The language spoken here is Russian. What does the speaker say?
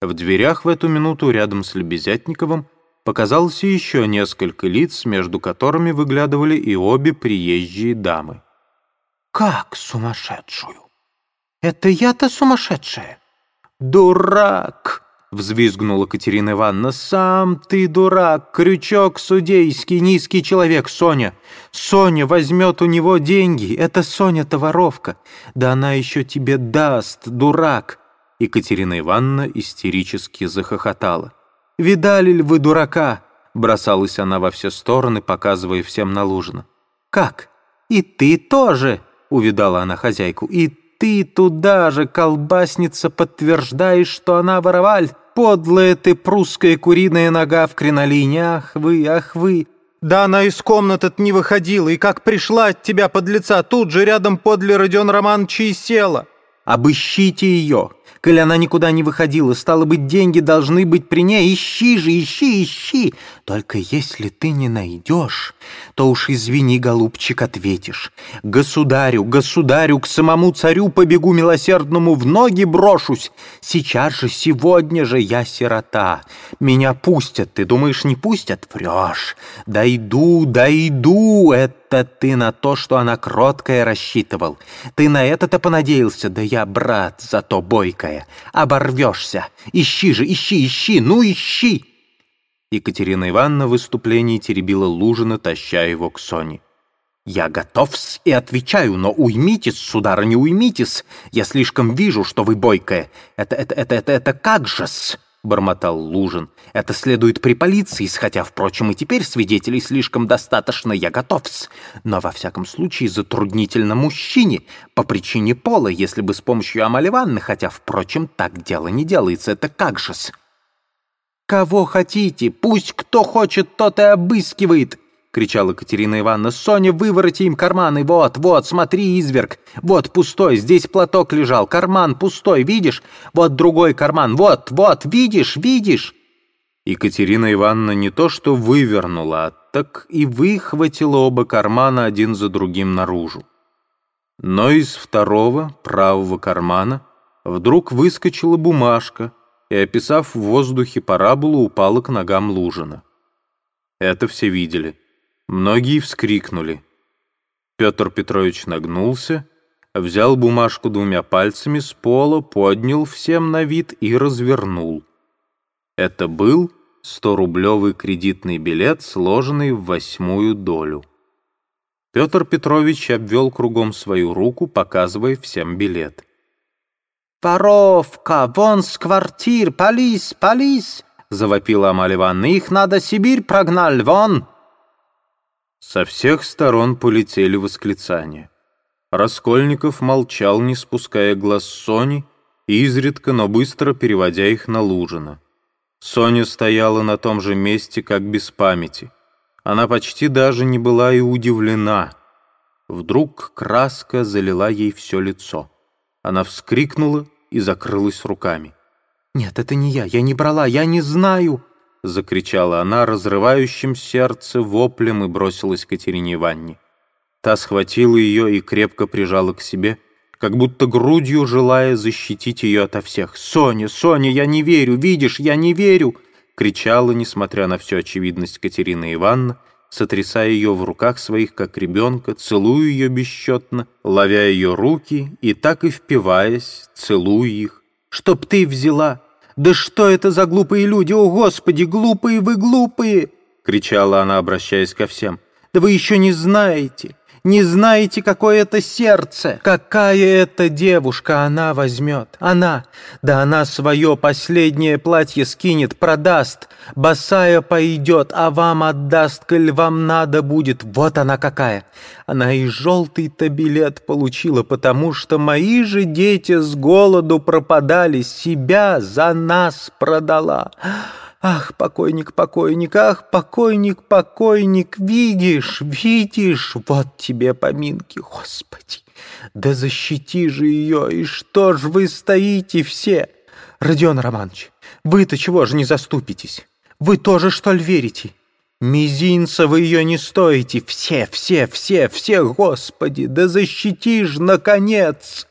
В дверях в эту минуту рядом с Лебезятниковым показалось еще несколько лиц, между которыми выглядывали и обе приезжие дамы. «Как сумасшедшую? Это я-то сумасшедшая? Дурак!» — взвизгнула Катерина Ивановна. «Сам ты дурак, крючок судейский, низкий человек, Соня. Соня возьмет у него деньги. Это Соня-то воровка. Да она еще тебе даст, дурак!» Екатерина Ивановна истерически захохотала. «Видали ли вы дурака?» Бросалась она во все стороны, показывая всем на Лужина. «Как? И ты тоже?» — увидала она хозяйку. «И ты туда же, колбасница, подтверждаешь, что она вороваль? Подлая ты прусская куриная нога в кринолине! Ах вы, ах вы!» Да она из комнаты не выходила, и как пришла от тебя под лица, тут же рядом подле Родион Романовича и села. Обыщите ее, Коль она никуда не выходила, стало быть, деньги должны быть при ней. Ищи же, ищи, ищи. Только если ты не найдешь, то уж извини, голубчик, ответишь. Государю, государю, к самому царю побегу милосердному, в ноги брошусь. Сейчас же, сегодня же я сирота. Меня пустят, ты думаешь, не пустят? Врешь. Дойду, дойду, это ты на то, что она кроткая рассчитывал. Ты на это-то понадеялся, да я, брат, зато бойкая. Оборвешься. Ищи же, ищи, ищи, ну ищи. Екатерина Ивановна в выступлении теребила Лужина, таща его к Соне. «Я готов-с и отвечаю, но уймитесь, сударыня, уймитесь. Я слишком вижу, что вы бойкая. Это, это, это, это, это как же-с?» — бормотал Лужин. «Это следует при полиции, хотя, впрочем, и теперь свидетелей слишком достаточно, я готов-с. Но, во всяком случае, затруднительно мужчине, по причине пола, если бы с помощью Амали Ивановны, хотя, впрочем, так дело не делается, это как же-с?» «Кого хотите? Пусть кто хочет, тот и обыскивает!» — кричала Катерина Ивановна. «Соня, вывороти им карманы! Вот, вот, смотри, изверг! Вот пустой, здесь платок лежал, карман пустой, видишь? Вот другой карман, вот, вот, видишь, видишь!» Екатерина Ивановна не то что вывернула, а так и выхватила оба кармана один за другим наружу. Но из второго, правого кармана, вдруг выскочила бумажка — и, описав в воздухе параболу, упала к ногам Лужина. Это все видели. Многие вскрикнули. Петр Петрович нагнулся, взял бумажку двумя пальцами с пола, поднял всем на вид и развернул. Это был сто-рублевый кредитный билет, сложенный в восьмую долю. Петр Петрович обвел кругом свою руку, показывая всем билет. «Воровка! Вон с квартир! Полис! Полис!» — завопила Амаль Ивановна. «Их надо Сибирь прогнали! Вон!» Со всех сторон полетели восклицания. Раскольников молчал, не спуская глаз Сони, изредка, но быстро переводя их на Лужина. Соня стояла на том же месте, как без памяти. Она почти даже не была и удивлена. Вдруг краска залила ей все лицо. Она вскрикнула и закрылась руками. «Нет, это не я, я не брала, я не знаю!» Закричала она разрывающим сердце воплем и бросилась к Катерине Ивановне. Та схватила ее и крепко прижала к себе, как будто грудью желая защитить ее ото всех. «Соня, Соня, я не верю, видишь, я не верю!» кричала, несмотря на всю очевидность Катерина Ивановна, сотрясая ее в руках своих, как ребенка, целуя ее бесчетно, ловя ее руки и так и впиваясь, целуя их. «Чтоб ты взяла! Да что это за глупые люди? О, Господи, глупые вы, глупые!» кричала она, обращаясь ко всем. «Да вы еще не знаете! Не знаете, какое это сердце! Какая это девушка она возьмет! Она! Да она свое последнее платье скинет, продаст, босая пойдет, а вам отдаст, коль вам надо будет. Вот она какая! Она и желтый-то билет получила, потому что мои же дети с голоду пропадали, себя за нас продала!» Ах, покойник, покойник, ах, покойник, покойник, видишь, видишь, вот тебе поминки, Господи! Да защити же ее, и что ж вы стоите все? Родион Романович, вы-то чего же не заступитесь? Вы тоже, что ли, верите? Мизинца вы ее не стоите, все, все, все, все, Господи, да защити ж, наконец!»